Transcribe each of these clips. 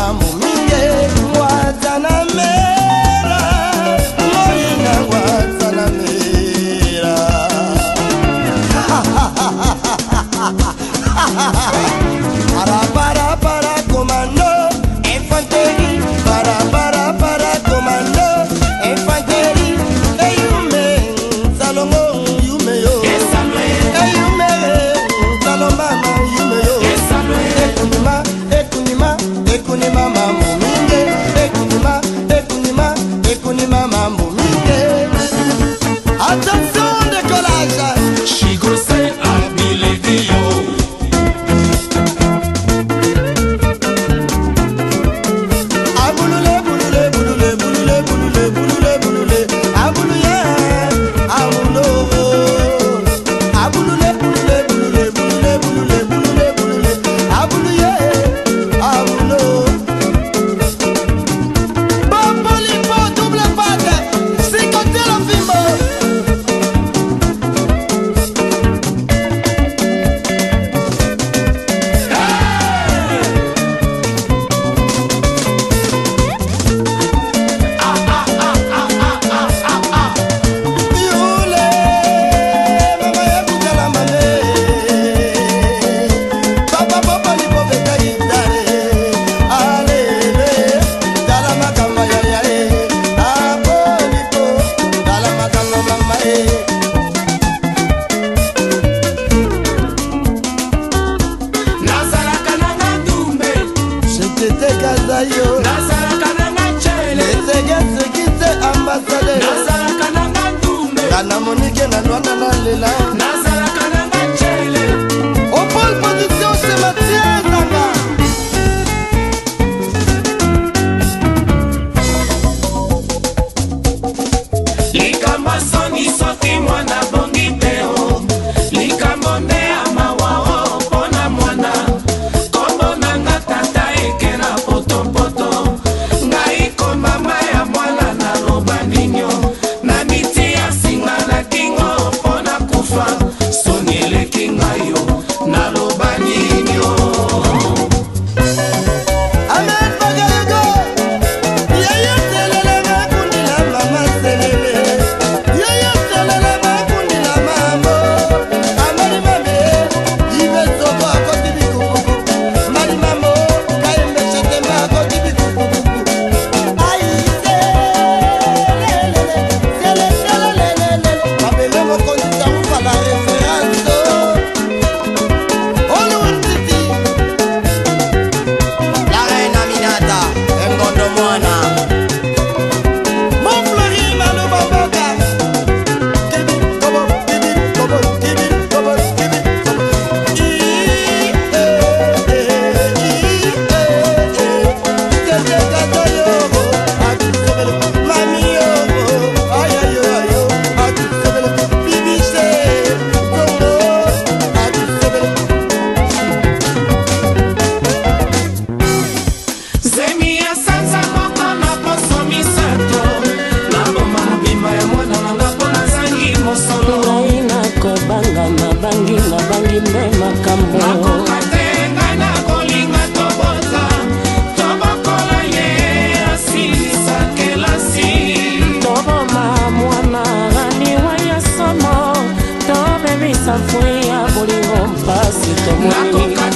vamos. Attention décollage yesterday. n g ayaw ngai nakobanga nabangi nabangi nde makambo toboma mwana raniwa ya somo tobebisa fui ya bolingo mpasi tomoni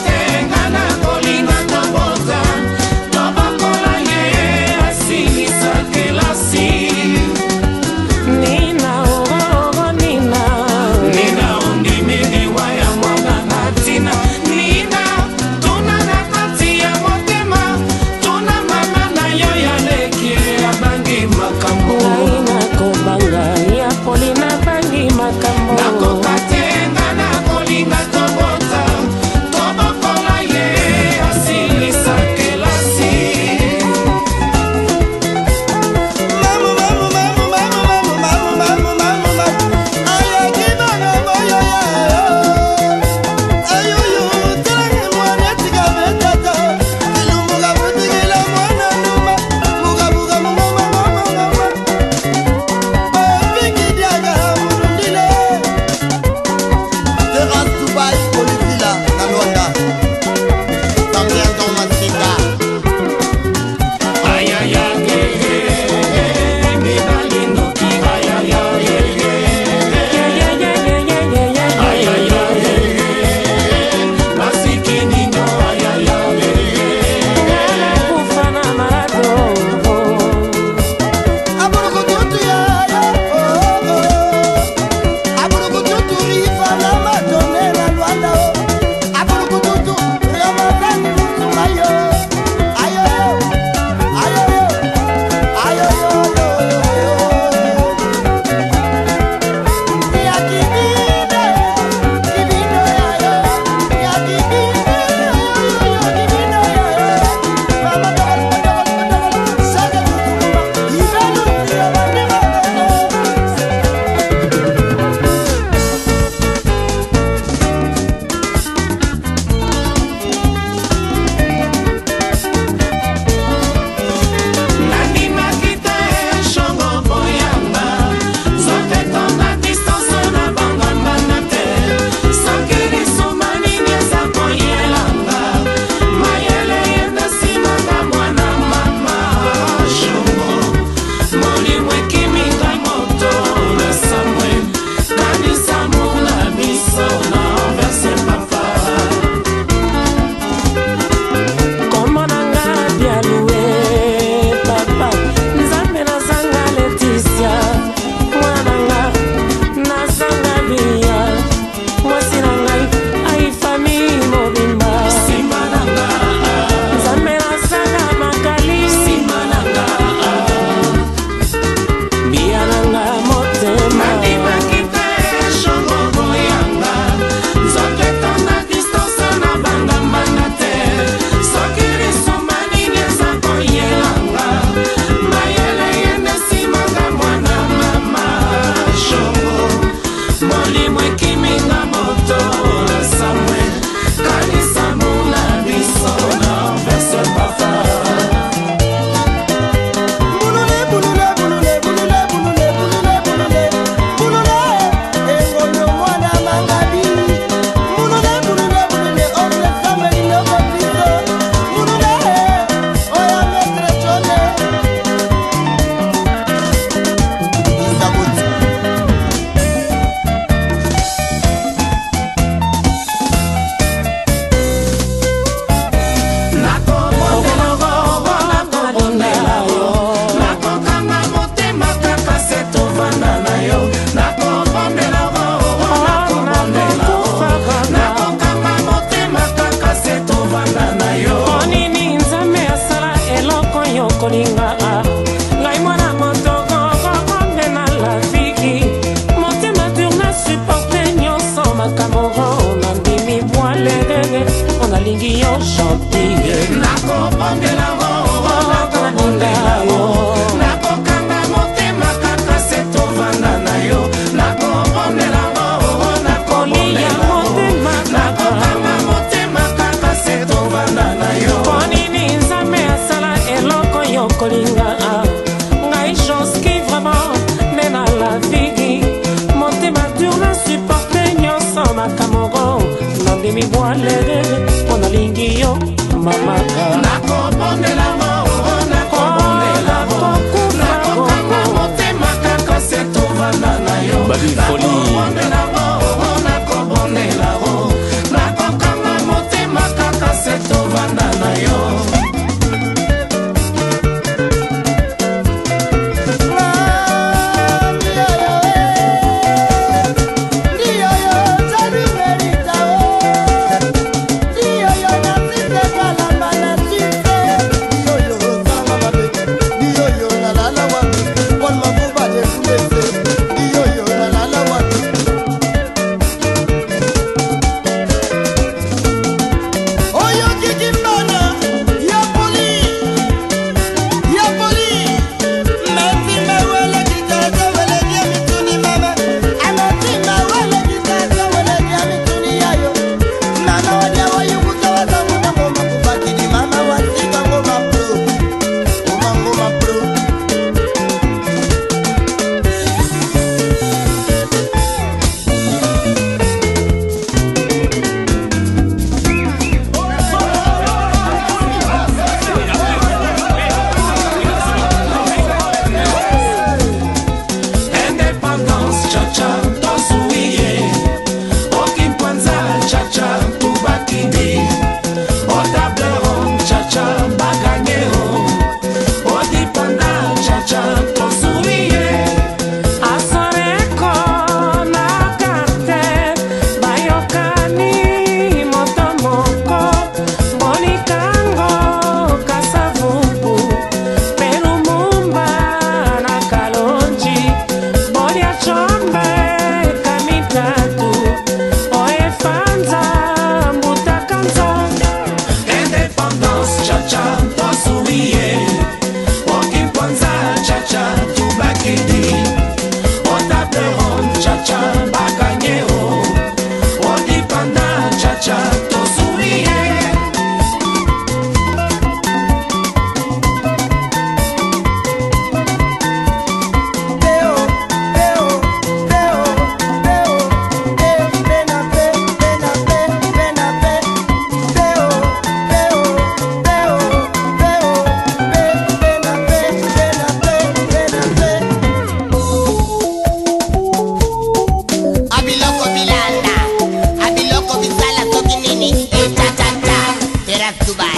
Goodbye.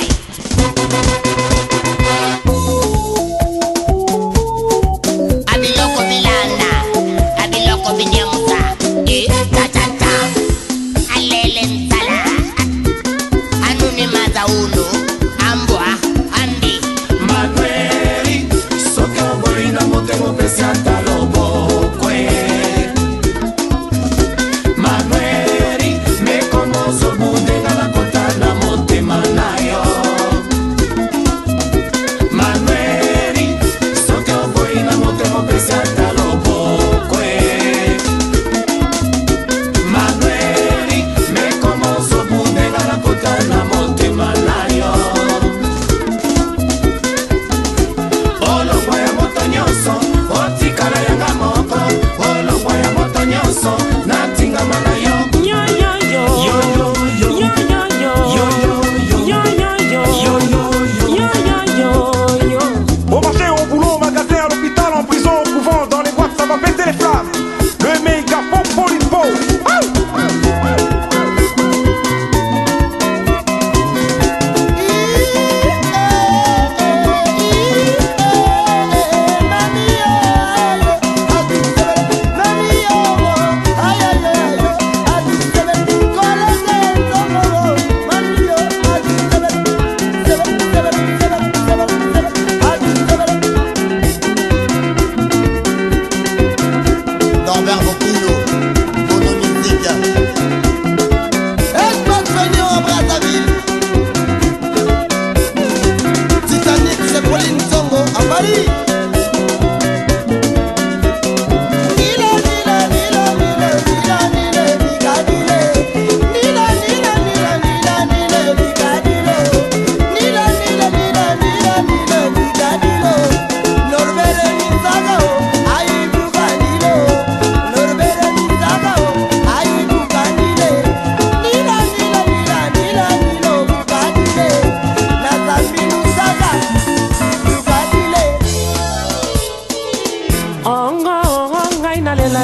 Marie.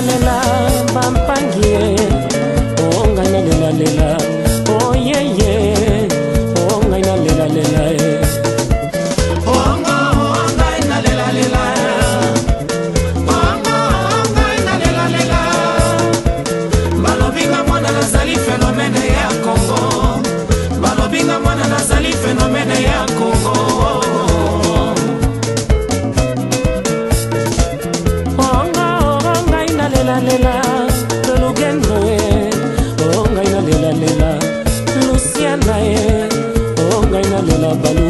lalela bampangie onganyanyolalela Andalucía.